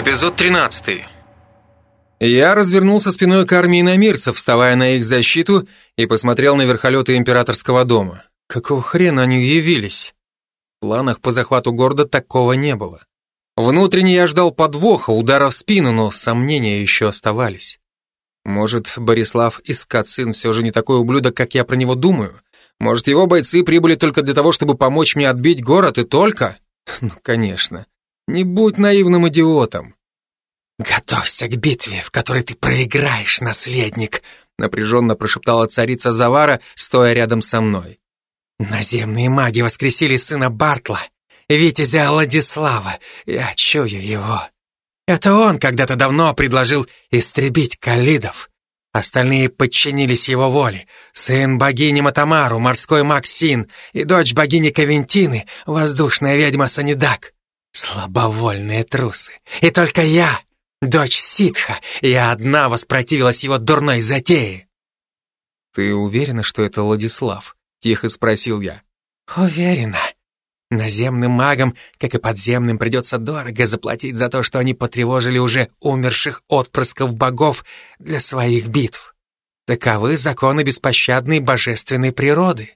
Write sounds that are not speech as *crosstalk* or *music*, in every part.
Эпизод 13. Я развернулся спиной к армии иномирцев, вставая на их защиту, и посмотрел на верхолеты императорского дома. Какого хрена они явились? В планах по захвату города такого не было. Внутренне я ждал подвоха, удара в спину, но сомнения еще оставались. Может, Борислав Искацин все же не такой ублюдок, как я про него думаю? Может, его бойцы прибыли только для того, чтобы помочь мне отбить город, и только? *laughs* Ну, конечно. Не будь наивным идиотом. «Готовься к битве, в которой ты проиграешь, наследник», напряженно прошептала царица Завара, стоя рядом со мной. «Наземные маги воскресили сына Бартла, Витязя Владислава. Я чую его. Это он когда-то давно предложил истребить калидов. Остальные подчинились его воле. Сын богини Матамару, морской Максин, и дочь богини Кавентины, воздушная ведьма Санидак. Слабовольные трусы. И только я, дочь Ситха, я одна воспротивилась его дурной затее. «Ты уверена, что это Владислав?» — тихо спросил я. «Уверена. Наземным магам, как и подземным, придется дорого заплатить за то, что они потревожили уже умерших отпрысков богов для своих битв. Таковы законы беспощадной божественной природы.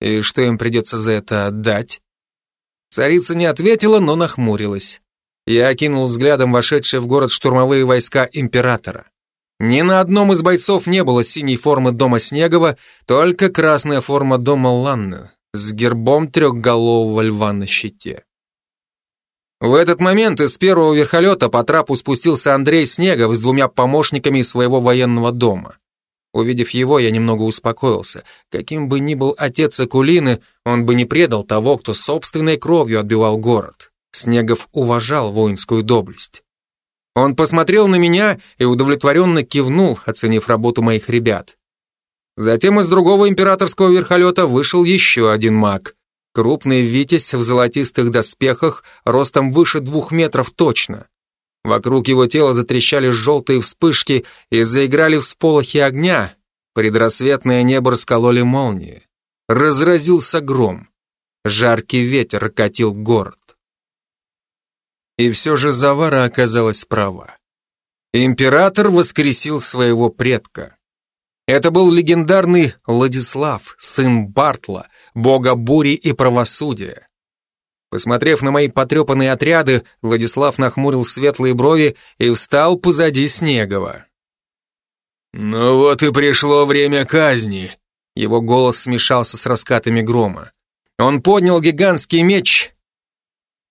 И что им придется за это отдать? Царица не ответила, но нахмурилась. Я окинул взглядом вошедшие в город штурмовые войска императора. Ни на одном из бойцов не было синей формы дома Снегова, только красная форма дома Ланны с гербом трехголового льва на щите. В этот момент из первого верхолета по трапу спустился Андрей Снегов с двумя помощниками из своего военного дома. Увидев его, я немного успокоился. Каким бы ни был отец Акулины, он бы не предал того, кто собственной кровью отбивал город. Снегов уважал воинскую доблесть. Он посмотрел на меня и удовлетворенно кивнул, оценив работу моих ребят. Затем из другого императорского верхолета вышел еще один маг. Крупный витязь в золотистых доспехах, ростом выше двух метров точно. Вокруг его тела затрещали желтые вспышки и заиграли всполохи огня. Предрассветное небо раскололи молнии. Разразился гром. Жаркий ветер катил город. И все же Завара оказалась права. Император воскресил своего предка. Это был легендарный Владислав, сын Бартла, бога бури и правосудия. Посмотрев на мои потрепанные отряды, Владислав нахмурил светлые брови и встал позади Снегова. «Ну вот и пришло время казни», — его голос смешался с раскатами грома. Он поднял гигантский меч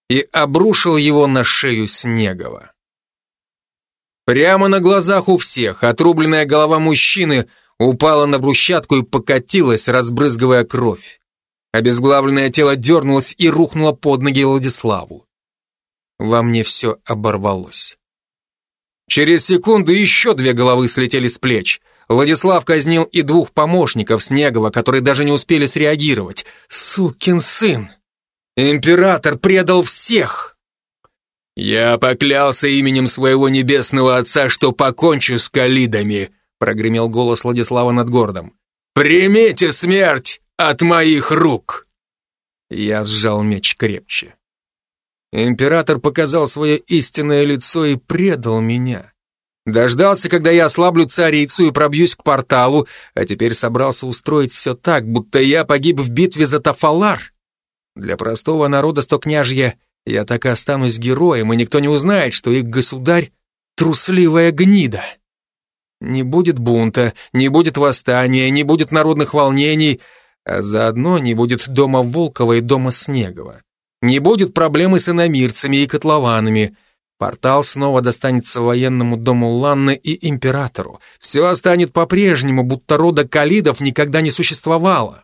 и обрушил его на шею Снегова. Прямо на глазах у всех отрубленная голова мужчины упала на брусчатку и покатилась, разбрызгивая кровь. Обезглавленное тело дернулось и рухнуло под ноги Владиславу. Во мне все оборвалось. Через секунду еще две головы слетели с плеч. Владислав казнил и двух помощников Снегова, которые даже не успели среагировать. Сукин сын! Император предал всех! «Я поклялся именем своего небесного отца, что покончу с калидами», прогремел голос Владислава над городом. «Примите смерть от моих рук!» Я сжал меч крепче. Император показал свое истинное лицо и предал меня. Дождался, когда я ослаблю царицу и пробьюсь к порталу, а теперь собрался устроить все так, будто я погиб в битве за Тафалар. Для простого народа стокняжья я так и останусь героем, и никто не узнает, что их государь — трусливая гнида. Не будет бунта, не будет восстания, не будет народных волнений, а заодно не будет дома Волкова и дома Снегова. Не будет проблемы с иномирцами и котлованами. Портал снова достанется военному дому Ланны и императору. Все станет по-прежнему, будто рода Калидов никогда не существовало.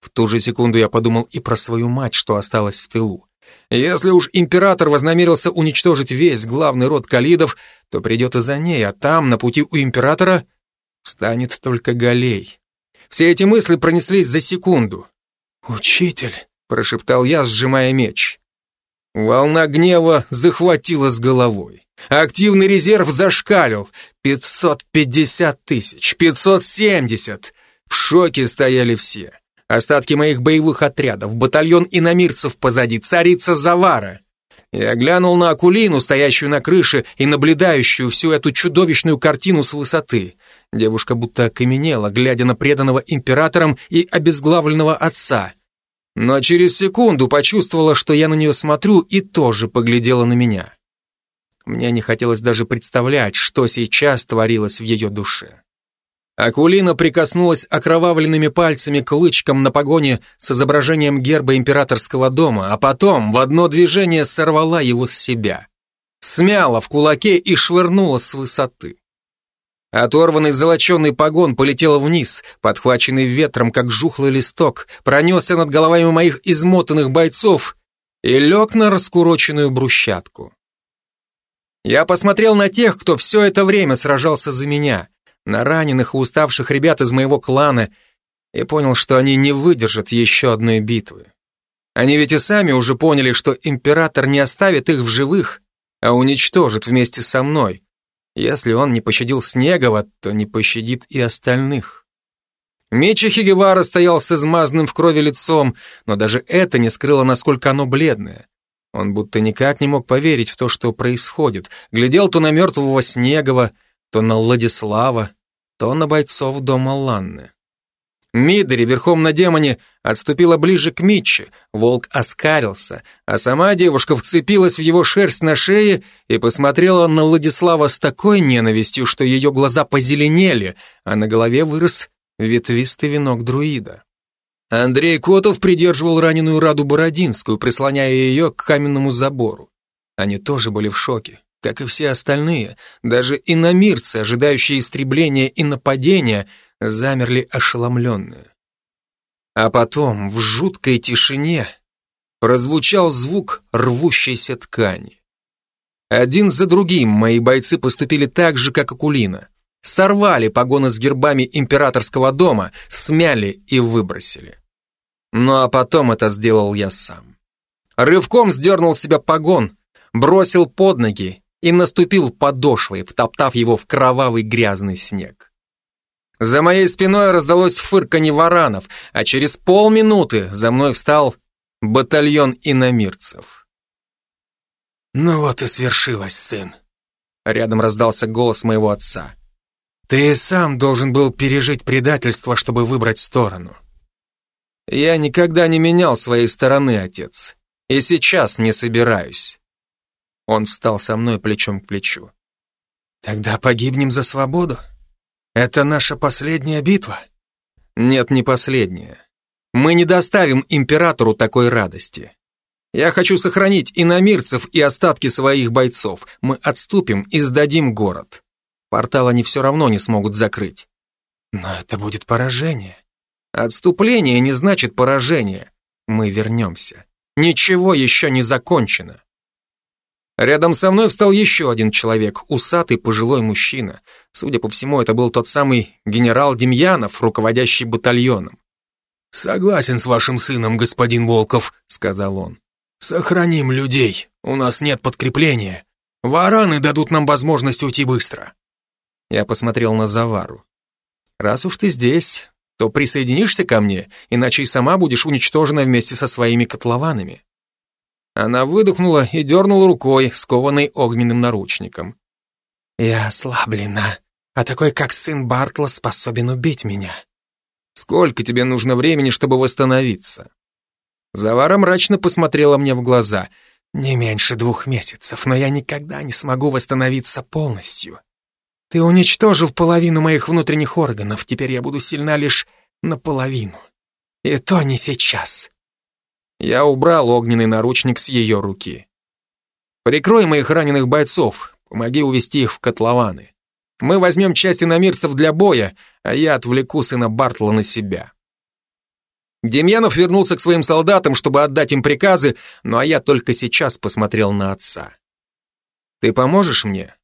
В ту же секунду я подумал и про свою мать, что осталась в тылу. Если уж император вознамерился уничтожить весь главный род Калидов, то придет и за ней, а там, на пути у императора, встанет только Галей. Все эти мысли пронеслись за секунду. «Учитель», — прошептал я, сжимая меч. Волна гнева захватила с головой. Активный резерв зашкалил. 550 тысяч, 570. В шоке стояли все. Остатки моих боевых отрядов, батальон иномирцев позади, царица Завара. Я глянул на Акулину, стоящую на крыше и наблюдающую всю эту чудовищную картину с высоты. Девушка будто окаменела, глядя на преданного императором и обезглавленного отца. Но через секунду почувствовала, что я на нее смотрю, и тоже поглядела на меня. Мне не хотелось даже представлять, что сейчас творилось в ее душе. Акулина прикоснулась окровавленными пальцами к лычкам на погоне с изображением герба императорского дома, а потом в одно движение сорвала его с себя. Смяла в кулаке и швырнула с высоты. Оторванный золоченый погон полетел вниз, подхваченный ветром, как жухлый листок, пронесся над головами моих измотанных бойцов и лег на раскуроченную брусчатку. Я посмотрел на тех, кто все это время сражался за меня, на раненых и уставших ребят из моего клана, и понял, что они не выдержат еще одной битвы. Они ведь и сами уже поняли, что император не оставит их в живых, а уничтожит вместе со мной. Если он не пощадил Снегова, то не пощадит и остальных. Мечи Хигевара стоял с измазанным в крови лицом, но даже это не скрыло, насколько оно бледное. Он будто никак не мог поверить в то, что происходит. Глядел то на мертвого Снегова, то на Владислава, то на бойцов дома Ланны. Мидори верхом на демоне отступила ближе к Митче, волк оскарился, а сама девушка вцепилась в его шерсть на шее и посмотрела на Владислава с такой ненавистью, что ее глаза позеленели, а на голове вырос ветвистый венок друида. Андрей Котов придерживал раненую Раду Бородинскую, прислоняя ее к каменному забору. Они тоже были в шоке, как и все остальные. Даже иномирцы, ожидающие истребления и нападения, замерли ошеломленные. А потом, в жуткой тишине, прозвучал звук рвущейся ткани. Один за другим мои бойцы поступили так же, как Акулина. Сорвали погоны с гербами императорского дома, смяли и выбросили. Ну а потом это сделал я сам. Рывком сдернул себя погон, бросил под ноги и наступил подошвой, втоптав его в кровавый грязный снег. За моей спиной раздалось фырканье варанов, а через полминуты за мной встал батальон иномирцев. «Ну вот и свершилось, сын», — рядом раздался голос моего отца. «Ты сам должен был пережить предательство, чтобы выбрать сторону». Я никогда не менял своей стороны, отец. И сейчас не собираюсь. Он встал со мной плечом к плечу. Тогда погибнем за свободу? Это наша последняя битва? Нет, не последняя. Мы не доставим императору такой радости. Я хочу сохранить иномирцев и остатки своих бойцов. Мы отступим и сдадим город. Портал они все равно не смогут закрыть. Но это будет поражение. Отступление не значит поражение. Мы вернемся. Ничего еще не закончено. Рядом со мной встал еще один человек, усатый пожилой мужчина. Судя по всему, это был тот самый генерал Демьянов, руководящий батальоном. «Согласен с вашим сыном, господин Волков», — сказал он. «Сохраним людей, у нас нет подкрепления. Вараны дадут нам возможность уйти быстро». Я посмотрел на Завару. «Раз уж ты здесь, то присоединишься ко мне, иначе и сама будешь уничтожена вместе со своими котлованами». Она выдохнула и дернула рукой, скованной огненным наручником. «Я ослаблена, а такой, как сын Бартла, способен убить меня». «Сколько тебе нужно времени, чтобы восстановиться?» Завара мрачно посмотрела мне в глаза. «Не меньше двух месяцев, но я никогда не смогу восстановиться полностью. Ты уничтожил половину моих внутренних органов, теперь я буду сильна лишь наполовину. И то не сейчас. Я убрал огненный наручник с ее руки. Прикрой моих раненых бойцов, помоги увести их в котлованы. Мы возьмем часть иномирцев для боя, а я отвлеку сына Бартла на себя. Демьянов вернулся к своим солдатам, чтобы отдать им приказы, ну а я только сейчас посмотрел на отца. «Ты поможешь мне?»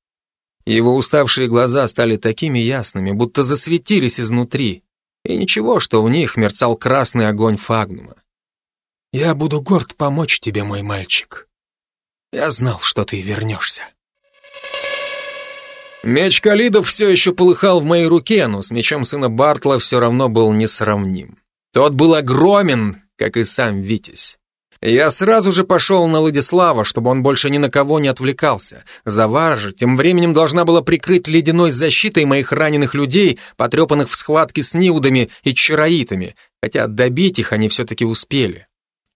Его уставшие глаза стали такими ясными, будто засветились изнутри. И ничего, что в них мерцал красный огонь фагнума. «Я буду горд помочь тебе, мой мальчик. Я знал, что ты вернешься». Меч Калидов все еще полыхал в моей руке, но с мечом сына Бартла все равно был несравним. Тот был огромен, как и сам Витязь. Я сразу же пошел на Владислава, чтобы он больше ни на кого не отвлекался. Завара тем временем должна была прикрыть ледяной защитой моих раненых людей, потрепанных в схватке с Ниудами и Чароитами, хотя добить их они все-таки успели.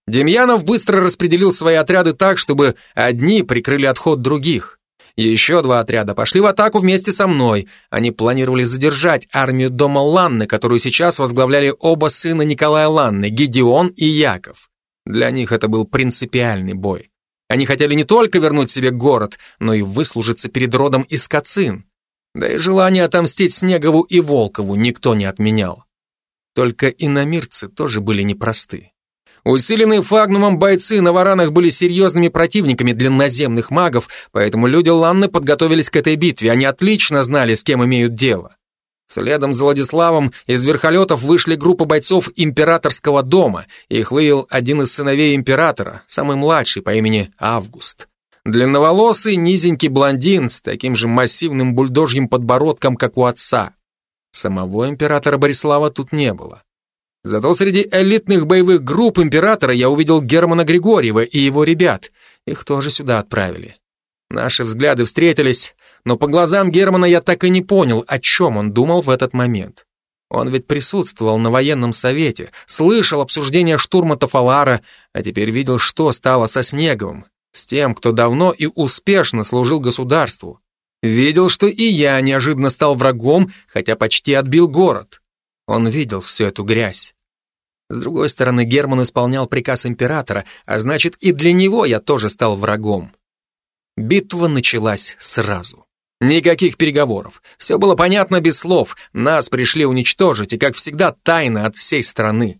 Демьянов быстро распределил свои отряды так, чтобы одни прикрыли отход других. Еще два отряда пошли в атаку вместе со мной. Они планировали задержать армию дома Ланны, которую сейчас возглавляли оба сына Николая Ланны, Гедеон и Яков. Для них это был принципиальный бой. Они хотели не только вернуть себе город, но и выслужиться перед родом из Кацин. Да и желание отомстить Снегову и Волкову никто не отменял. Только иномирцы тоже были непросты. Усиленные фагнумом бойцы на варанах были серьезными противниками для наземных магов, поэтому люди Ланны подготовились к этой битве, они отлично знали, с кем имеют дело. Следом за Владиславом из верхолетов вышли группа бойцов императорского дома. Их вывел один из сыновей императора, самый младший по имени Август. Длинноволосый, низенький блондин с таким же массивным бульдожьим подбородком, как у отца. Самого императора Борислава тут не было. Зато среди элитных боевых групп императора я увидел Германа Григорьева и его ребят. Их тоже сюда отправили. Наши взгляды встретились, но по глазам Германа я так и не понял, о чем он думал в этот момент. Он ведь присутствовал на военном совете, слышал обсуждение штурма Тафалара, а теперь видел, что стало со Снеговым, с тем, кто давно и успешно служил государству. Видел, что и я неожиданно стал врагом, хотя почти отбил город. Он видел всю эту грязь. С другой стороны, Герман исполнял приказ императора, а значит, и для него я тоже стал врагом. Битва началась сразу. Никаких переговоров. Все было понятно без слов. Нас пришли уничтожить, и, как всегда, тайно от всей страны.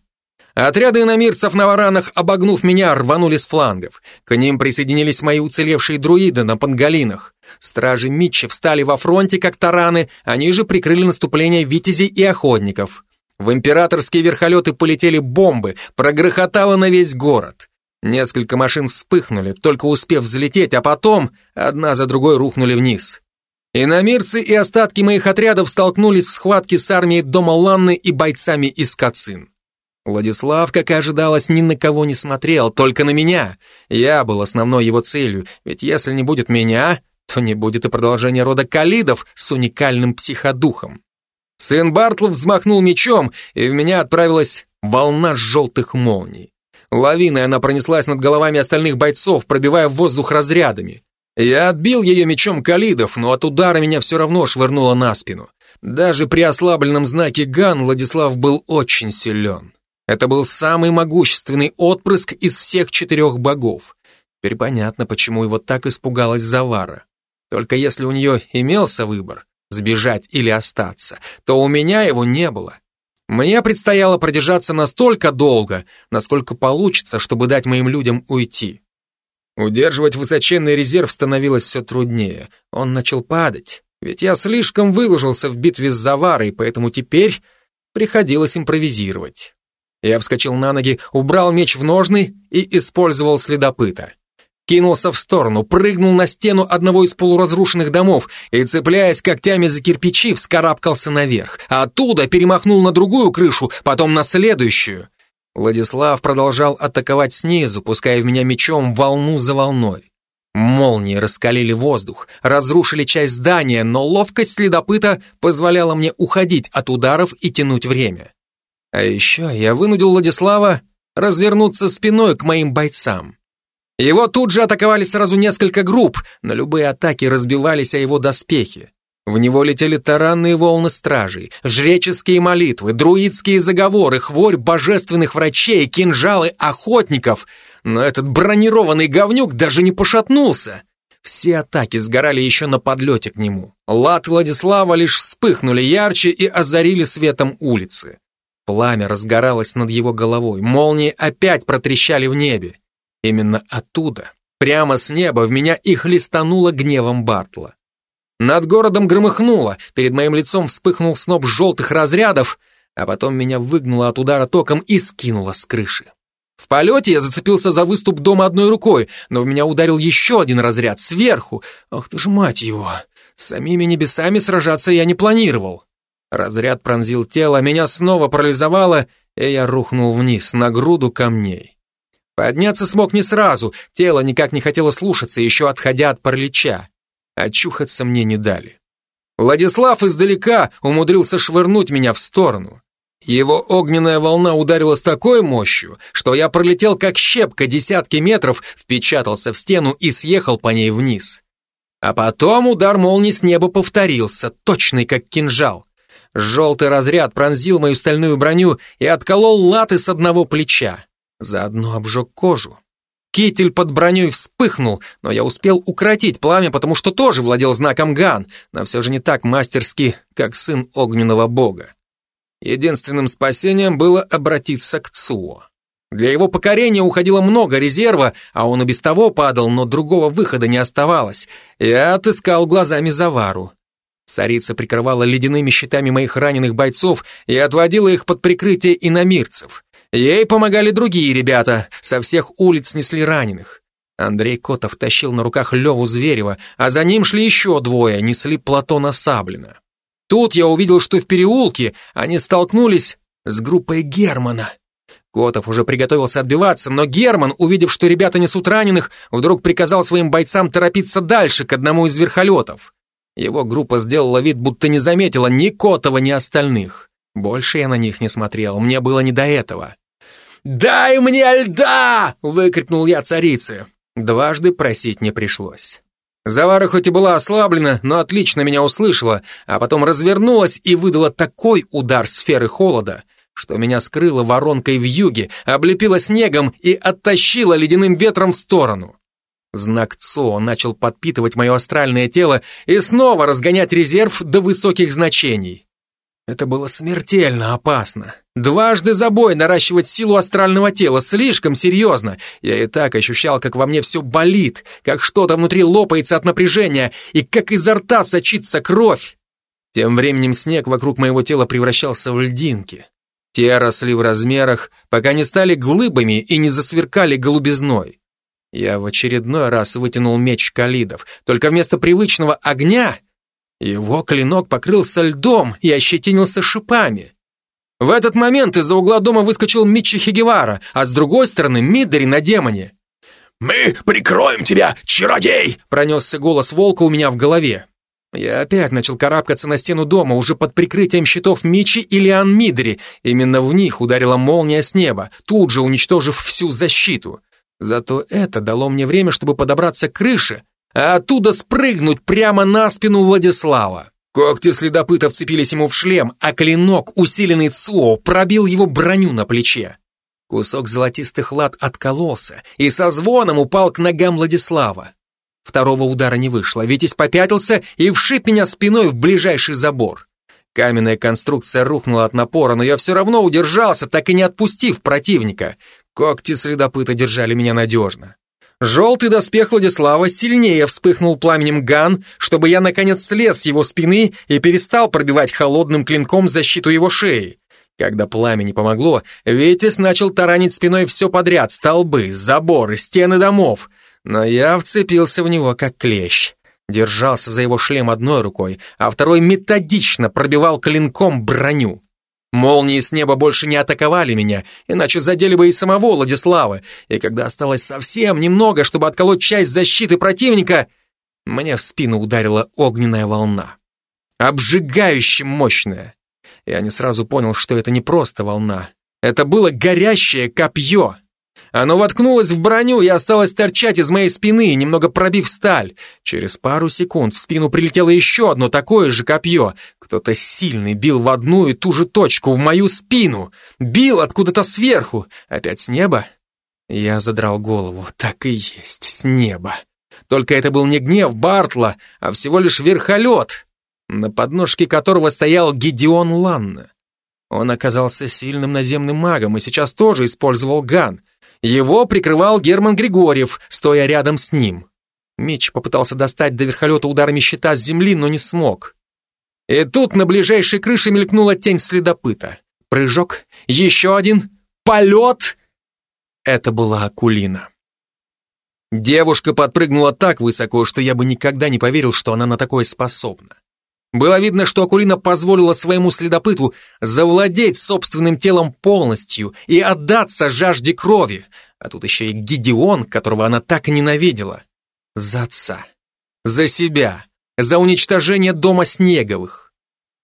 Отряды иномирцев на варанах, обогнув меня, рванули с флангов. К ним присоединились мои уцелевшие друиды на пангалинах. Стражи Митчи встали во фронте, как тараны, они же прикрыли наступление витязей и охотников. В императорские верхолеты полетели бомбы, прогрохотало на весь город. Несколько машин вспыхнули, только успев взлететь, а потом одна за другой рухнули вниз. Иномирцы и остатки моих отрядов столкнулись в схватке с армией дома Ланны и бойцами из Кацин. Владислав, как и ожидалось, ни на кого не смотрел, только на меня. Я был основной его целью, ведь если не будет меня, то не будет и продолжения рода Калидов с уникальным психодухом. Сын Бартлов взмахнул мечом, и в меня отправилась волна желтых молний. Лавиной она пронеслась над головами остальных бойцов, пробивая воздух разрядами. Я отбил ее мечом калидов, но от удара меня все равно швырнуло на спину. Даже при ослабленном знаке Ган Владислав был очень силен. Это был самый могущественный отпрыск из всех четырех богов. Теперь понятно, почему его так испугалась Завара. Только если у нее имелся выбор, сбежать или остаться, то у меня его не было. Мне предстояло продержаться настолько долго, насколько получится, чтобы дать моим людям уйти. Удерживать высоченный резерв становилось все труднее. Он начал падать, ведь я слишком выложился в битве с Заварой, поэтому теперь приходилось импровизировать. Я вскочил на ноги, убрал меч в ножны и использовал следопыта. Кинулся в сторону, прыгнул на стену одного из полуразрушенных домов и, цепляясь когтями за кирпичи, вскарабкался наверх. А оттуда перемахнул на другую крышу, потом на следующую. Владислав продолжал атаковать снизу, пуская в меня мечом волну за волной. Молнии раскалили воздух, разрушили часть здания, но ловкость следопыта позволяла мне уходить от ударов и тянуть время. А еще я вынудил Владислава развернуться спиной к моим бойцам. Его тут же атаковали сразу несколько групп, но любые атаки разбивались о его доспехи. В него летели таранные волны стражей, жреческие молитвы, друидские заговоры, хворь божественных врачей, кинжалы охотников. Но этот бронированный говнюк даже не пошатнулся. Все атаки сгорали еще на подлете к нему. Лад Владислава лишь вспыхнули ярче и озарили светом улицы. Пламя разгоралось над его головой, молнии опять протрещали в небе. Именно оттуда, прямо с неба, в меня их листануло гневом Бартла. Над городом громыхнуло, перед моим лицом вспыхнул сноп желтых разрядов, а потом меня выгнуло от удара током и скинуло с крыши. В полете я зацепился за выступ дома одной рукой, но в меня ударил еще один разряд сверху. Ах ты ж мать его! С самими небесами сражаться я не планировал. Разряд пронзил тело, меня снова парализовало, и я рухнул вниз на груду камней. Подняться смог не сразу, тело никак не хотело слушаться, еще отходя от паралича. Очухаться мне не дали. Владислав издалека умудрился швырнуть меня в сторону. Его огненная волна ударила с такой мощью, что я пролетел как щепка десятки метров, впечатался в стену и съехал по ней вниз. А потом удар молнии с неба повторился, точный как кинжал. Желтый разряд пронзил мою стальную броню и отколол латы с одного плеча. Заодно обжег кожу. Китель под броней вспыхнул, но я успел укротить пламя, потому что тоже владел знаком Ган, но все же не так мастерски, как сын огненного бога. Единственным спасением было обратиться к Цуо. Для его покорения уходило много резерва, а он и без того падал, но другого выхода не оставалось. Я отыскал глазами Завару. Царица прикрывала ледяными щитами моих раненых бойцов и отводила их под прикрытие иномирцев. Ей помогали другие ребята, со всех улиц несли раненых. Андрей Котов тащил на руках Леву Зверева, а за ним шли еще двое, несли Платона Саблина. Тут я увидел, что в переулке они столкнулись с группой Германа. Котов уже приготовился отбиваться, но Герман, увидев, что ребята несут раненых, вдруг приказал своим бойцам торопиться дальше, к одному из верхолетов. Его группа сделала вид, будто не заметила ни Котова, ни остальных. Больше я на них не смотрел, мне было не до этого. «Дай мне льда!» — выкрикнул я царице. Дважды просить не пришлось. Завара хоть и была ослаблена, но отлично меня услышала, а потом развернулась и выдала такой удар сферы холода, что меня скрыло воронкой в юге, облепило снегом и оттащило ледяным ветром в сторону. Знак ЦО начал подпитывать мое астральное тело и снова разгонять резерв до высоких значений. Это было смертельно опасно. Дважды за бой наращивать силу астрального тела слишком серьезно. Я и так ощущал, как во мне все болит, как что-то внутри лопается от напряжения и как изо рта сочится кровь. Тем временем снег вокруг моего тела превращался в льдинки. Те росли в размерах, пока не стали глыбами и не засверкали голубизной. Я в очередной раз вытянул меч Калидов, только вместо привычного огня его клинок покрылся льдом и ощетинился шипами. В этот момент из-за угла дома выскочил Митчи Хигевара, а с другой стороны Мидори на демоне. «Мы прикроем тебя, чародей!» пронесся голос волка у меня в голове. Я опять начал карабкаться на стену дома, уже под прикрытием щитов Мичи и Лиан Мидри. Именно в них ударила молния с неба, тут же уничтожив всю защиту. Зато это дало мне время, чтобы подобраться к крыше, а оттуда спрыгнуть прямо на спину Владислава. Когти следопыта вцепились ему в шлем, а клинок, усиленный ЦУО, пробил его броню на плече. Кусок золотистых лад откололся и со звоном упал к ногам Владислава. Второго удара не вышло, Витязь попятился и вшиб меня спиной в ближайший забор. Каменная конструкция рухнула от напора, но я все равно удержался, так и не отпустив противника. Когти следопыта держали меня надежно. Желтый доспех Владислава сильнее вспыхнул пламенем ган, чтобы я наконец слез с его спины и перестал пробивать холодным клинком защиту его шеи. Когда пламя не помогло, Ветис начал таранить спиной все подряд, столбы, заборы, стены домов. Но я вцепился в него как клещ. Держался за его шлем одной рукой, а второй методично пробивал клинком броню. Молнии с неба больше не атаковали меня, иначе задели бы и самого Владислава, и когда осталось совсем немного, чтобы отколоть часть защиты противника, мне в спину ударила огненная волна. Обжигающе мощная. Я не сразу понял, что это не просто волна. Это было горящее копье. Оно воткнулось в броню и осталось торчать из моей спины, немного пробив сталь. Через пару секунд в спину прилетело еще одно такое же копье. Кто-то сильный бил в одну и ту же точку, в мою спину. Бил откуда-то сверху. Опять с неба? Я задрал голову. Так и есть, с неба. Только это был не гнев Бартла, а всего лишь верхолет, на подножке которого стоял Гедеон Ланна. Он оказался сильным наземным магом и сейчас тоже использовал ган — его прикрывал Герман Григорьев, стоя рядом с ним. Меч попытался достать до верхолета ударами щита с земли, но не смог. И тут на ближайшей крыше мелькнула тень следопыта. Прыжок, еще один, полет. Это была Акулина. Девушка подпрыгнула так высоко, что я бы никогда не поверил, что она на такое способна. Было видно, что Акулина позволила своему следопыту завладеть собственным телом полностью и отдаться жажде крови. А тут еще и Гидеон, которого она так ненавидела. За отца. За себя. За уничтожение дома Снеговых.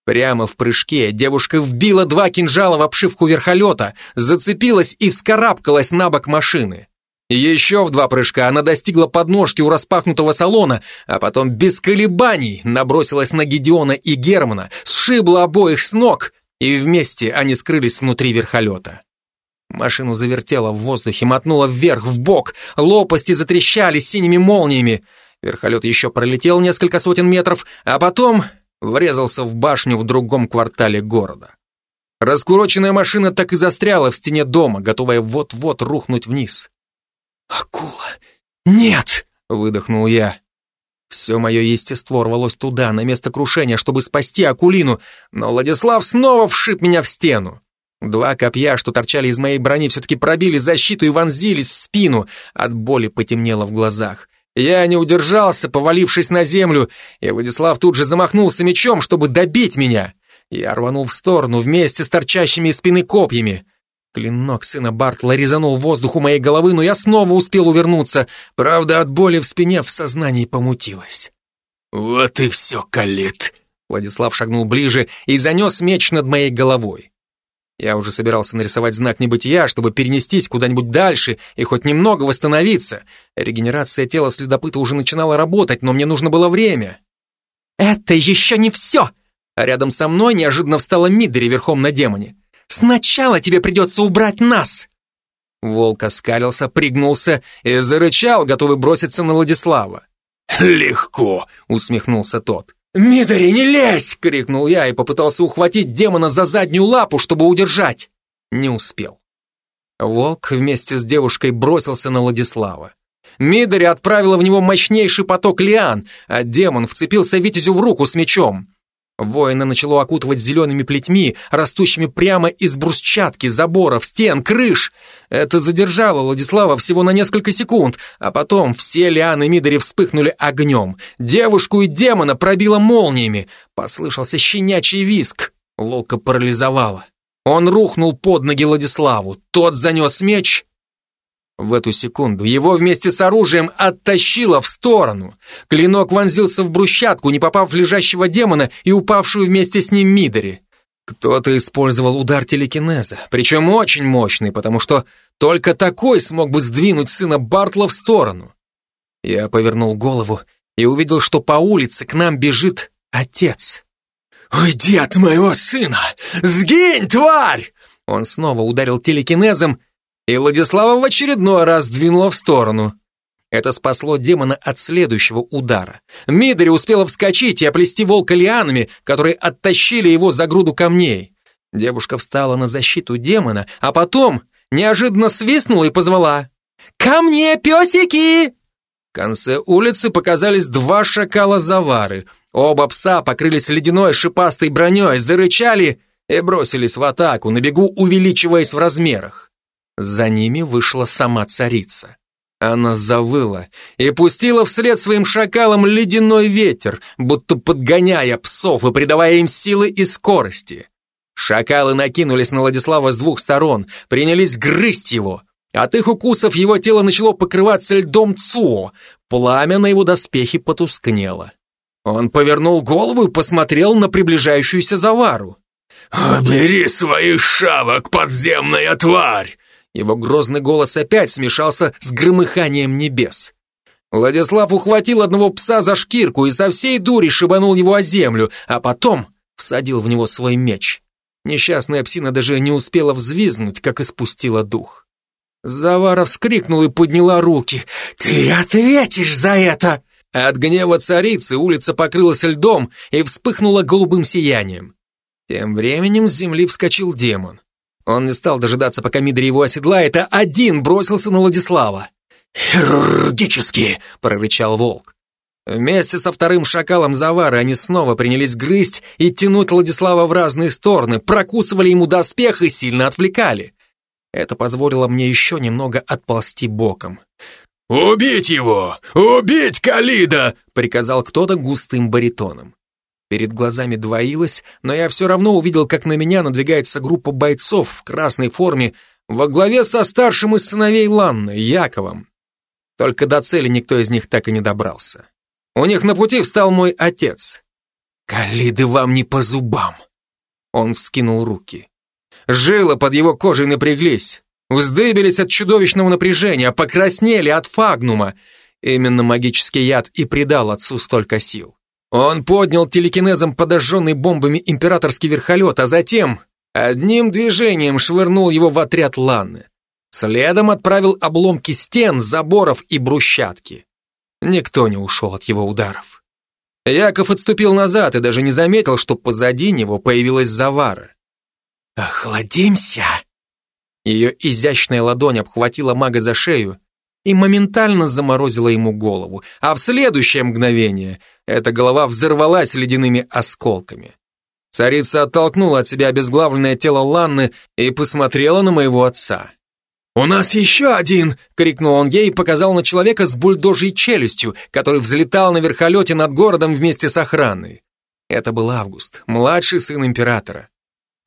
Прямо в прыжке девушка вбила два кинжала в обшивку верхолета, зацепилась и вскарабкалась на бок машины. Еще в два прыжка она достигла подножки у распахнутого салона, а потом без колебаний набросилась на Гедеона и Германа, сшибла обоих с ног, и вместе они скрылись внутри верхолета. Машину завертело в воздухе, мотнуло вверх, в бок, лопасти затрещали синими молниями. Верхолет еще пролетел несколько сотен метров, а потом врезался в башню в другом квартале города. Раскуроченная машина так и застряла в стене дома, готовая вот-вот рухнуть вниз. «Акула! Нет!» — выдохнул я. Все мое естество рвалось туда, на место крушения, чтобы спасти Акулину, но Владислав снова вшиб меня в стену. Два копья, что торчали из моей брони, все-таки пробили защиту и вонзились в спину. От боли потемнело в глазах. Я не удержался, повалившись на землю, и Владислав тут же замахнулся мечом, чтобы добить меня. Я рванул в сторону вместе с торчащими из спины копьями. Клинок сына Бартла резанул воздух у моей головы, но я снова успел увернуться. Правда, от боли в спине в сознании помутилось. «Вот и все, Калит!» Владислав шагнул ближе и занес меч над моей головой. Я уже собирался нарисовать знак небытия, чтобы перенестись куда-нибудь дальше и хоть немного восстановиться. Регенерация тела следопыта уже начинала работать, но мне нужно было время. «Это еще не все!» А рядом со мной неожиданно встала Мидори верхом на демоне. Сначала тебе придется убрать нас!» Волк оскалился, пригнулся и зарычал, готовый броситься на Владислава. «Легко!» — усмехнулся тот. «Мидори, не лезь!» — крикнул я и попытался ухватить демона за заднюю лапу, чтобы удержать. Не успел. Волк вместе с девушкой бросился на Владислава. Мидори отправила в него мощнейший поток лиан, а демон вцепился Витязю в руку с мечом. Воина начало окутывать зелеными плетьми, растущими прямо из брусчатки, заборов, стен, крыш. Это задержало Владислава всего на несколько секунд, а потом все лианы Мидори вспыхнули огнем. Девушку и демона пробило молниями. Послышался щенячий виск. Волка парализовало. Он рухнул под ноги Владиславу. Тот занес меч, в эту секунду его вместе с оружием оттащило в сторону. Клинок вонзился в брусчатку, не попав в лежащего демона и упавшую вместе с ним Мидори. Кто-то использовал удар телекинеза, причем очень мощный, потому что только такой смог бы сдвинуть сына Бартла в сторону. Я повернул голову и увидел, что по улице к нам бежит отец. «Уйди от моего сына! Сгинь, тварь!» Он снова ударил телекинезом, и Владислава в очередной раз двинула в сторону. Это спасло демона от следующего удара. Мидори успела вскочить и оплести волка лианами, которые оттащили его за груду камней. Девушка встала на защиту демона, а потом неожиданно свистнула и позвала. «Ко мне, песики!» В конце улицы показались два шакала-завары. Оба пса покрылись ледяной шипастой броней, зарычали и бросились в атаку, на бегу увеличиваясь в размерах. За ними вышла сама царица. Она завыла и пустила вслед своим шакалам ледяной ветер, будто подгоняя псов и придавая им силы и скорости. Шакалы накинулись на Владислава с двух сторон, принялись грызть его. От их укусов его тело начало покрываться льдом Цуо, пламя на его доспехи потускнело. Он повернул голову и посмотрел на приближающуюся завару. «Убери своих шавок, подземная тварь!» Его грозный голос опять смешался с громыханием небес. Владислав ухватил одного пса за шкирку и со всей дури шибанул его о землю, а потом всадил в него свой меч. Несчастная псина даже не успела взвизнуть, как испустила дух. Завара вскрикнул и подняла руки. «Ты ответишь за это!» От гнева царицы улица покрылась льдом и вспыхнула голубым сиянием. Тем временем с земли вскочил демон. Он не стал дожидаться, пока Мидри его оседлает, а один бросился на Владислава. «Хирургически!» — прорычал волк. Вместе со вторым шакалом Завары они снова принялись грызть и тянуть Владислава в разные стороны, прокусывали ему доспех и сильно отвлекали. Это позволило мне еще немного отползти боком. «Убить его! Убить Калида!» — приказал кто-то густым баритоном. Перед глазами двоилось, но я все равно увидел, как на меня надвигается группа бойцов в красной форме, во главе со старшим из сыновей Ланны, Яковом. Только до цели никто из них так и не добрался. У них на пути встал мой отец. «Калиды вам не по зубам!» Он вскинул руки. Жилы под его кожей напряглись, вздыбились от чудовищного напряжения, покраснели от фагнума. Именно магический яд и придал отцу столько сил. Он поднял телекинезом подожженный бомбами императорский верхолет, а затем одним движением швырнул его в отряд Ланны. Следом отправил обломки стен, заборов и брусчатки. Никто не ушел от его ударов. Яков отступил назад и даже не заметил, что позади него появилась Завара. «Охладимся!» Ее изящная ладонь обхватила мага за шею и моментально заморозила ему голову, а в следующее мгновение эта голова взорвалась ледяными осколками. Царица оттолкнула от себя обезглавленное тело Ланны и посмотрела на моего отца. «У нас еще один!» — крикнул он ей и показал на человека с бульдожьей челюстью, который взлетал на верхолете над городом вместе с охраной. Это был Август, младший сын императора.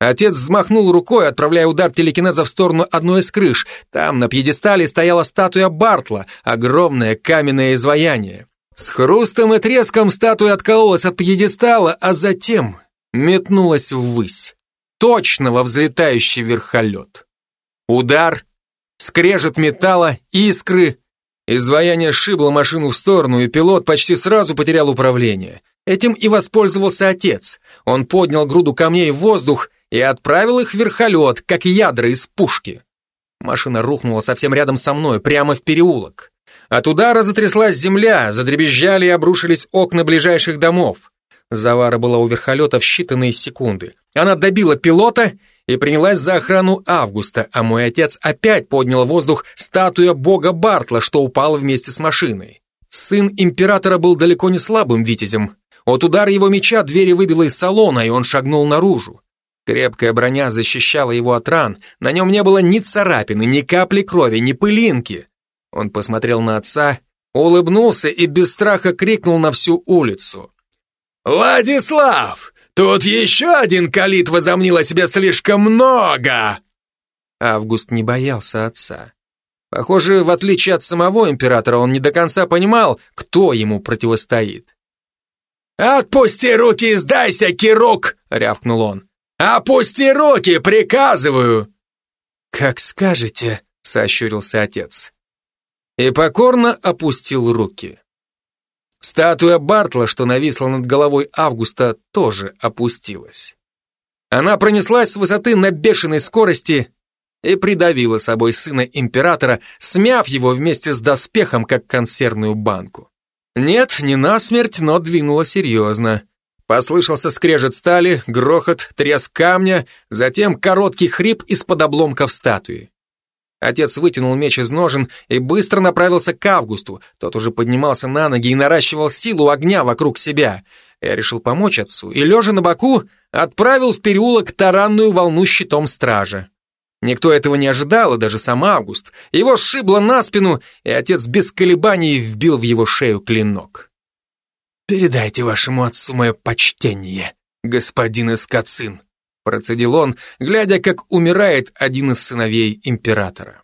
Отец взмахнул рукой, отправляя удар телекинеза в сторону одной из крыш. Там на пьедестале стояла статуя Бартла, огромное каменное изваяние. С хрустом и треском статуя откололась от пьедестала, а затем метнулась ввысь. Точно во взлетающий верхолет. Удар, скрежет металла, искры. Изваяние шибло машину в сторону, и пилот почти сразу потерял управление. Этим и воспользовался отец. Он поднял груду камней в воздух и отправил их в верхолет, как ядра из пушки. Машина рухнула совсем рядом со мной, прямо в переулок. От удара затряслась земля, задребезжали и обрушились окна ближайших домов. Завара была у верхолета в считанные секунды. Она добила пилота и принялась за охрану Августа, а мой отец опять поднял в воздух статуя бога Бартла, что упала вместе с машиной. Сын императора был далеко не слабым витязем. От удара его меча двери выбило из салона, и он шагнул наружу. Крепкая броня защищала его от ран, на нем не было ни царапины, ни капли крови, ни пылинки. Он посмотрел на отца, улыбнулся и без страха крикнул на всю улицу. «Владислав, тут еще один калит возомнил о себе слишком много!» Август не боялся отца. Похоже, в отличие от самого императора, он не до конца понимал, кто ему противостоит. «Отпусти руки и сдайся, Кирук!» — рявкнул он. «Опусти руки, приказываю!» «Как скажете», — сощурился отец. И покорно опустил руки. Статуя Бартла, что нависла над головой Августа, тоже опустилась. Она пронеслась с высоты на бешеной скорости и придавила собой сына императора, смяв его вместе с доспехом, как консервную банку. Нет, не насмерть, но двинула серьезно. Послышался скрежет стали, грохот, треск камня, затем короткий хрип из-под обломков статуи. Отец вытянул меч из ножен и быстро направился к Августу. Тот уже поднимался на ноги и наращивал силу огня вокруг себя. Я решил помочь отцу и, лежа на боку, отправил в переулок таранную волну щитом стража. Никто этого не ожидал, и даже сам Август. Его сшибло на спину, и отец без колебаний вбил в его шею клинок. «Передайте вашему отцу мое почтение, господин Искацин», процедил он, глядя, как умирает один из сыновей императора.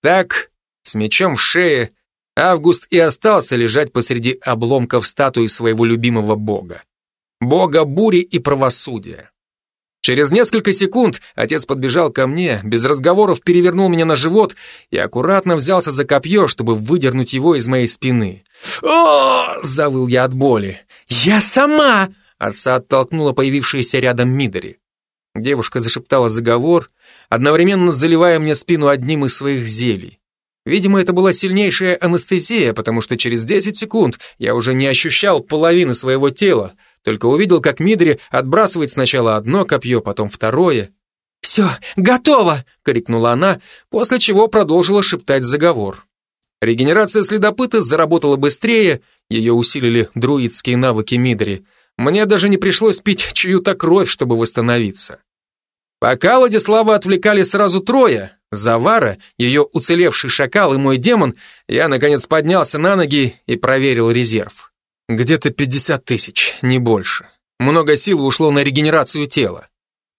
Так, с мечом в шее, Август и остался лежать посреди обломков статуи своего любимого бога. Бога бури и правосудия. Через несколько секунд отец подбежал ко мне, без разговоров перевернул меня на живот и аккуратно взялся за копье, чтобы выдернуть его из моей спины. «О!» — завыл я от боли. «Я сама!» — отца оттолкнула появившаяся рядом Мидори. Девушка зашептала заговор, одновременно заливая мне спину одним из своих зелий. Видимо, это была сильнейшая анестезия, потому что через 10 секунд я уже не ощущал половины своего тела, только увидел, как Мидри отбрасывает сначала одно копье, потом второе. «Все, готово!» — крикнула она, после чего продолжила шептать заговор. Регенерация следопыта заработала быстрее, ее усилили друидские навыки Мидри. Мне даже не пришлось пить чью-то кровь, чтобы восстановиться. Пока Владислава отвлекали сразу трое, Завара, ее уцелевший шакал и мой демон, я, наконец, поднялся на ноги и проверил резерв. Где-то 50 тысяч, не больше. Много сил ушло на регенерацию тела.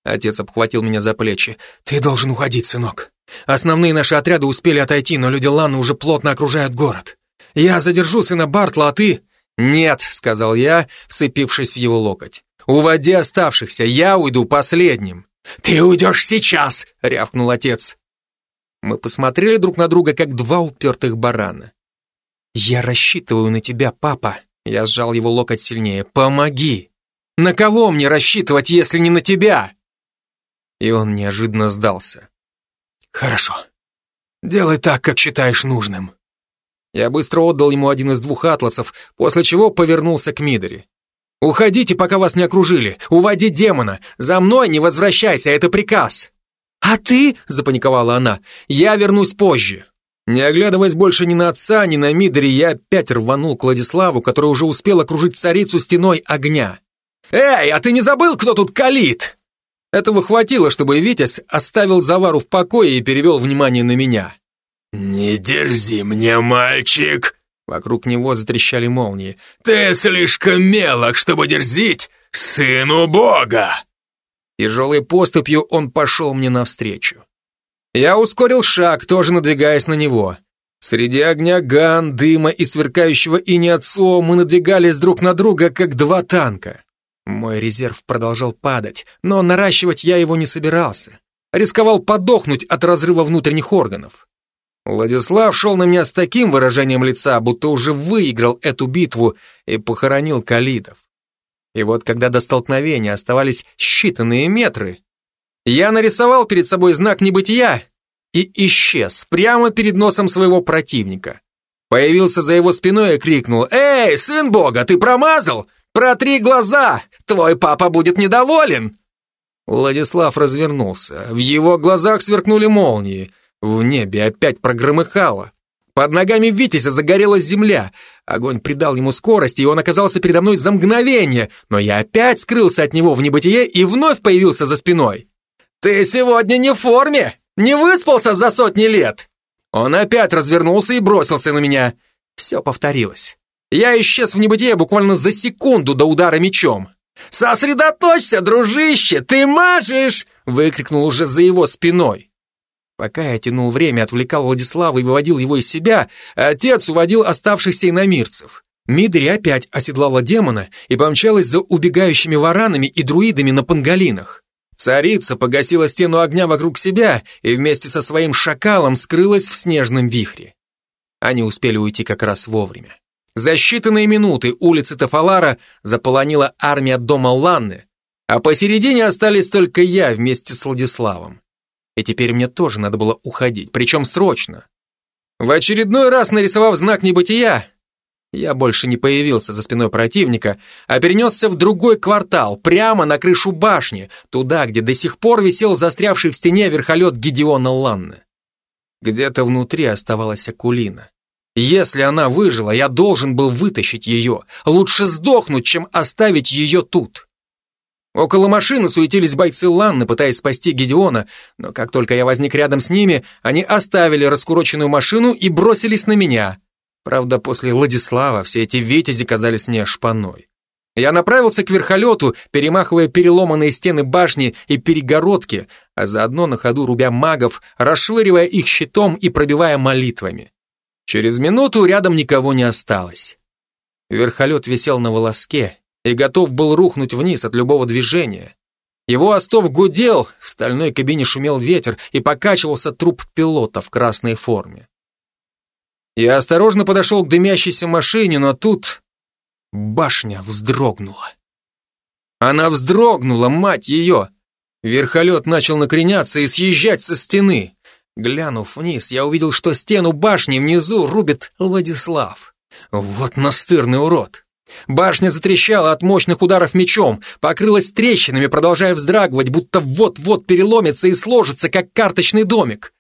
Отец обхватил меня за плечи. «Ты должен уходить, сынок. Основные наши отряды успели отойти, но люди Ланы уже плотно окружают город. Я задержу сына Бартла, а ты...» «Нет», — сказал я, вцепившись в его локоть. «Уводи оставшихся, я уйду последним». «Ты уйдешь сейчас!» — рявкнул отец. Мы посмотрели друг на друга, как два упертых барана. «Я рассчитываю на тебя, папа!» Я сжал его локоть сильнее. «Помоги! На кого мне рассчитывать, если не на тебя?» И он неожиданно сдался. «Хорошо. Делай так, как считаешь нужным». Я быстро отдал ему один из двух атласов, после чего повернулся к Мидори. «Уходите, пока вас не окружили! Уводи демона! За мной не возвращайся, это приказ!» «А ты?» — запаниковала она. «Я вернусь позже». Не оглядываясь больше ни на отца, ни на Мидори, я опять рванул к Владиславу, который уже успел окружить царицу стеной огня. «Эй, а ты не забыл, кто тут калит?» Этого хватило, чтобы Витязь оставил Завару в покое и перевел внимание на меня. «Не дерзи мне, мальчик!» Вокруг него затрещали молнии. «Ты слишком мелок, чтобы дерзить сыну Бога!» Тяжелой поступью он пошел мне навстречу. Я ускорил шаг, тоже надвигаясь на него. Среди огня ган, дыма и сверкающего инеотсо мы надвигались друг на друга, как два танка. Мой резерв продолжал падать, но наращивать я его не собирался. Рисковал подохнуть от разрыва внутренних органов. Владислав шел на меня с таким выражением лица, будто уже выиграл эту битву и похоронил калидов. И вот когда до столкновения оставались считанные метры, я нарисовал перед собой знак небытия и исчез прямо перед носом своего противника. Появился за его спиной и крикнул «Эй, сын бога, ты промазал? Протри глаза, твой папа будет недоволен!» Владислав развернулся. В его глазах сверкнули молнии. В небе опять прогромыхало. Под ногами Витязя загорелась земля. Огонь придал ему скорости, и он оказался передо мной за мгновение, но я опять скрылся от него в небытие и вновь появился за спиной. «Ты сегодня не в форме! Не выспался за сотни лет!» Он опять развернулся и бросился на меня. Все повторилось. Я исчез в небытие буквально за секунду до удара мечом. «Сосредоточься, дружище, ты мажешь!» выкрикнул уже за его спиной. Пока я тянул время, отвлекал Владислава и выводил его из себя, отец уводил оставшихся иномирцев. Мидри опять оседлала демона и помчалась за убегающими варанами и друидами на пангалинах. Царица погасила стену огня вокруг себя и вместе со своим шакалом скрылась в снежном вихре. Они успели уйти как раз вовремя. За считанные минуты улицы Тафалара заполонила армия дома Ланны, а посередине остались только я вместе с Владиславом. И теперь мне тоже надо было уходить, причем срочно. В очередной раз нарисовав знак небытия, я больше не появился за спиной противника, а перенесся в другой квартал, прямо на крышу башни, туда, где до сих пор висел застрявший в стене верхолет Гедеона Ланны. Где-то внутри оставалась Акулина. Если она выжила, я должен был вытащить ее. Лучше сдохнуть, чем оставить ее тут. Около машины суетились бойцы Ланны, пытаясь спасти Гедеона, но как только я возник рядом с ними, они оставили раскуроченную машину и бросились на меня. Правда, после Владислава все эти витязи казались мне шпаной. Я направился к верхолету, перемахивая переломанные стены башни и перегородки, а заодно на ходу рубя магов, расшвыривая их щитом и пробивая молитвами. Через минуту рядом никого не осталось. Верхолет висел на волоске, и готов был рухнуть вниз от любого движения. Его остов гудел, в стальной кабине шумел ветер и покачивался труп пилота в красной форме. Я осторожно подошел к дымящейся машине, но тут башня вздрогнула. Она вздрогнула, мать ее! Верхолет начал накреняться и съезжать со стены. Глянув вниз, я увидел, что стену башни внизу рубит Владислав. Вот настырный урод. Башня затрещала от мощных ударов мечом, покрылась трещинами, продолжая вздрагивать, будто вот-вот переломится и сложится, как карточный домик.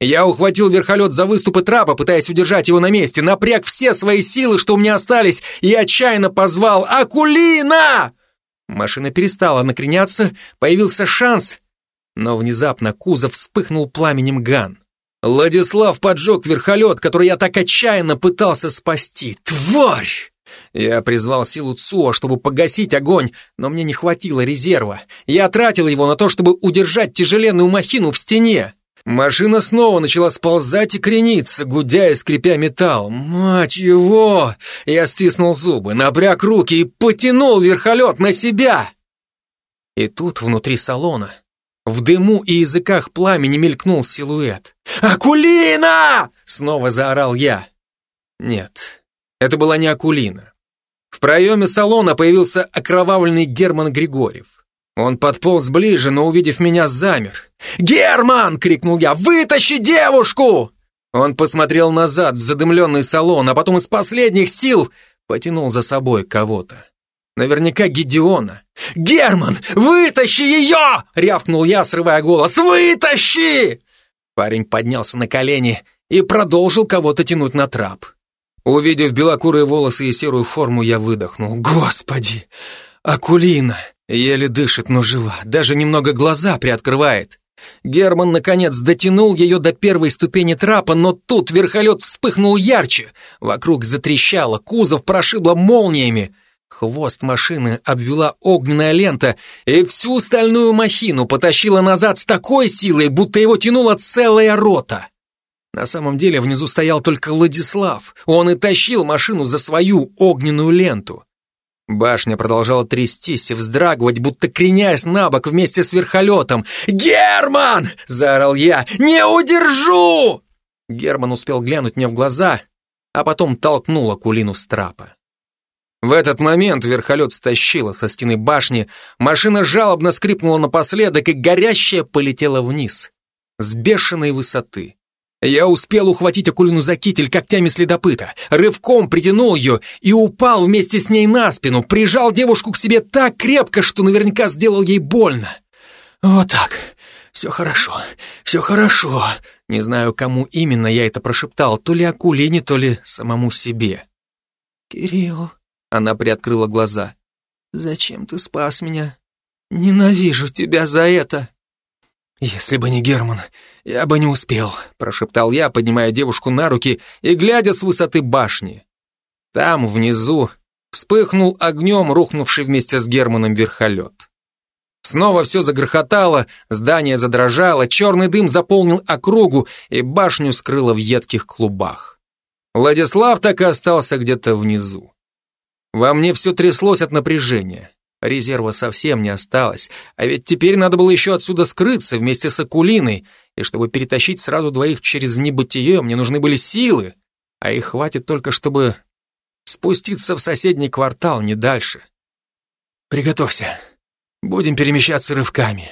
Я ухватил верхолет за выступы трапа, пытаясь удержать его на месте, напряг все свои силы, что у меня остались, и отчаянно позвал «Акулина!». Машина перестала накреняться, появился шанс, но внезапно кузов вспыхнул пламенем ган. Владислав поджег верхолет, который я так отчаянно пытался спасти. Тварь! Я призвал силу Цуа, чтобы погасить огонь, но мне не хватило резерва. Я тратил его на то, чтобы удержать тяжеленную махину в стене. Машина снова начала сползать и крениться, гудя и скрипя металл. Мать его! Я стиснул зубы, напряг руки и потянул верхолет на себя. И тут внутри салона в дыму и языках пламени мелькнул силуэт. «Акулина!» — снова заорал я. Нет, это была не Акулина. В проеме салона появился окровавленный Герман Григорьев. Он подполз ближе, но, увидев меня, замер. «Герман!» — крикнул я. «Вытащи девушку!» Он посмотрел назад в задымленный салон, а потом из последних сил потянул за собой кого-то. Наверняка Гедеона. «Герман, вытащи ее!» — рявкнул я, срывая голос. «Вытащи!» Парень поднялся на колени и продолжил кого-то тянуть на трап. Увидев белокурые волосы и серую форму, я выдохнул. «Господи! Акулина! Еле дышит, но жива. Даже немного глаза приоткрывает. Герман, наконец, дотянул ее до первой ступени трапа, но тут верхолет вспыхнул ярче. Вокруг затрещало, кузов прошибло молниями. Хвост машины обвела огненная лента и всю стальную махину потащила назад с такой силой, будто его тянула целая рота. На самом деле внизу стоял только Владислав. Он и тащил машину за свою огненную ленту. Башня продолжала трястись и вздрагивать, будто кренясь на бок вместе с верхолетом. «Герман!» — заорал я. «Не удержу!» Герман успел глянуть мне в глаза, а потом толкнул Акулину с трапа. В этот момент верхолет стащила со стены башни, машина жалобно скрипнула напоследок, и горящая полетела вниз. С бешеной высоты. Я успел ухватить Акулину за китель когтями следопыта, рывком притянул ее и упал вместе с ней на спину, прижал девушку к себе так крепко, что наверняка сделал ей больно. Вот так. Все хорошо, все хорошо. Не знаю, кому именно я это прошептал, то ли Акулине, то ли самому себе. «Кирилл», — она приоткрыла глаза, — «зачем ты спас меня? Ненавижу тебя за это». «Если бы не Герман, я бы не успел», — прошептал я, поднимая девушку на руки и глядя с высоты башни. Там, внизу, вспыхнул огнем рухнувший вместе с Германом верхолет. Снова все загрохотало, здание задрожало, черный дым заполнил округу и башню скрыло в едких клубах. Владислав так и остался где-то внизу. Во мне все тряслось от напряжения. Резерва совсем не осталось, а ведь теперь надо было еще отсюда скрыться вместе с Акулиной, и чтобы перетащить сразу двоих через небытие, мне нужны были силы, а их хватит только, чтобы спуститься в соседний квартал, не дальше. «Приготовься, будем перемещаться рывками».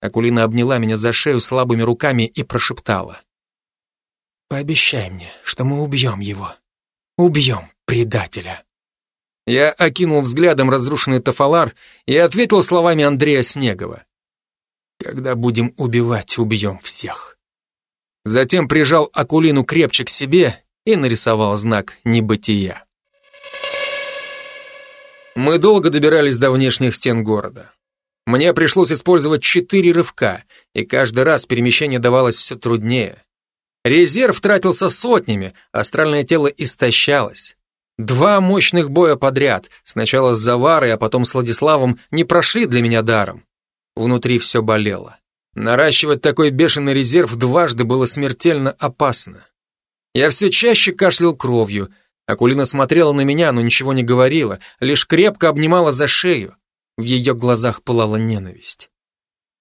Акулина обняла меня за шею слабыми руками и прошептала. «Пообещай мне, что мы убьем его. Убьем предателя». Я окинул взглядом разрушенный тафалар и ответил словами Андрея Снегова. «Когда будем убивать, убьем всех». Затем прижал Акулину крепче к себе и нарисовал знак небытия. Мы долго добирались до внешних стен города. Мне пришлось использовать четыре рывка, и каждый раз перемещение давалось все труднее. Резерв тратился сотнями, астральное тело истощалось. Два мощных боя подряд, сначала с Заварой, а потом с Владиславом, не прошли для меня даром. Внутри все болело. Наращивать такой бешеный резерв дважды было смертельно опасно. Я все чаще кашлял кровью. Акулина смотрела на меня, но ничего не говорила, лишь крепко обнимала за шею. В ее глазах пылала ненависть.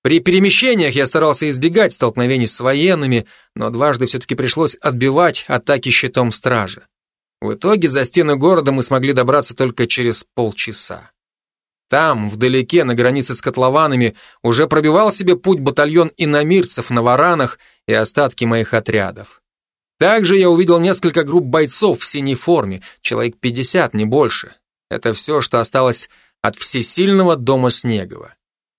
При перемещениях я старался избегать столкновений с военными, но дважды все-таки пришлось отбивать атаки щитом стража. В итоге за стены города мы смогли добраться только через полчаса. Там, вдалеке, на границе с котлованами, уже пробивал себе путь батальон иномирцев на варанах и остатки моих отрядов. Также я увидел несколько групп бойцов в синей форме, человек 50, не больше. Это все, что осталось от всесильного дома Снегова.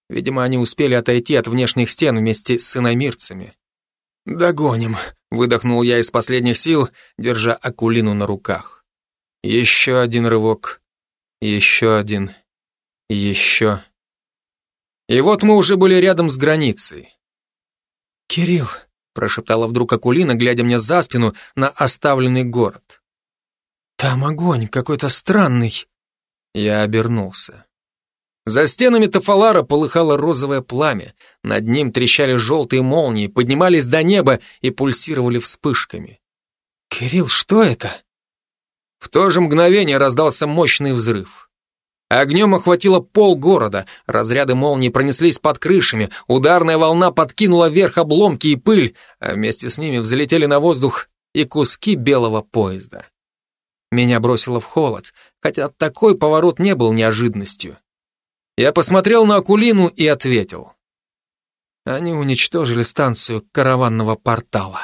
Видимо, они успели отойти от внешних стен вместе с иномирцами. «Догоним», — выдохнул я из последних сил, держа Акулину на руках. Еще один рывок, еще один, еще. И вот мы уже были рядом с границей. «Кирилл», — прошептала вдруг Акулина, глядя мне за спину на оставленный город. Там огонь какой-то странный. Я обернулся. За стенами Тафалара полыхало розовое пламя, над ним трещали желтые молнии, поднимались до неба и пульсировали вспышками. «Кирилл, что это?» В то же мгновение раздался мощный взрыв. Огнем охватило пол города, разряды молний пронеслись под крышами, ударная волна подкинула вверх обломки и пыль, а вместе с ними взлетели на воздух и куски белого поезда. Меня бросило в холод, хотя такой поворот не был неожиданностью. Я посмотрел на Акулину и ответил. Они уничтожили станцию караванного портала.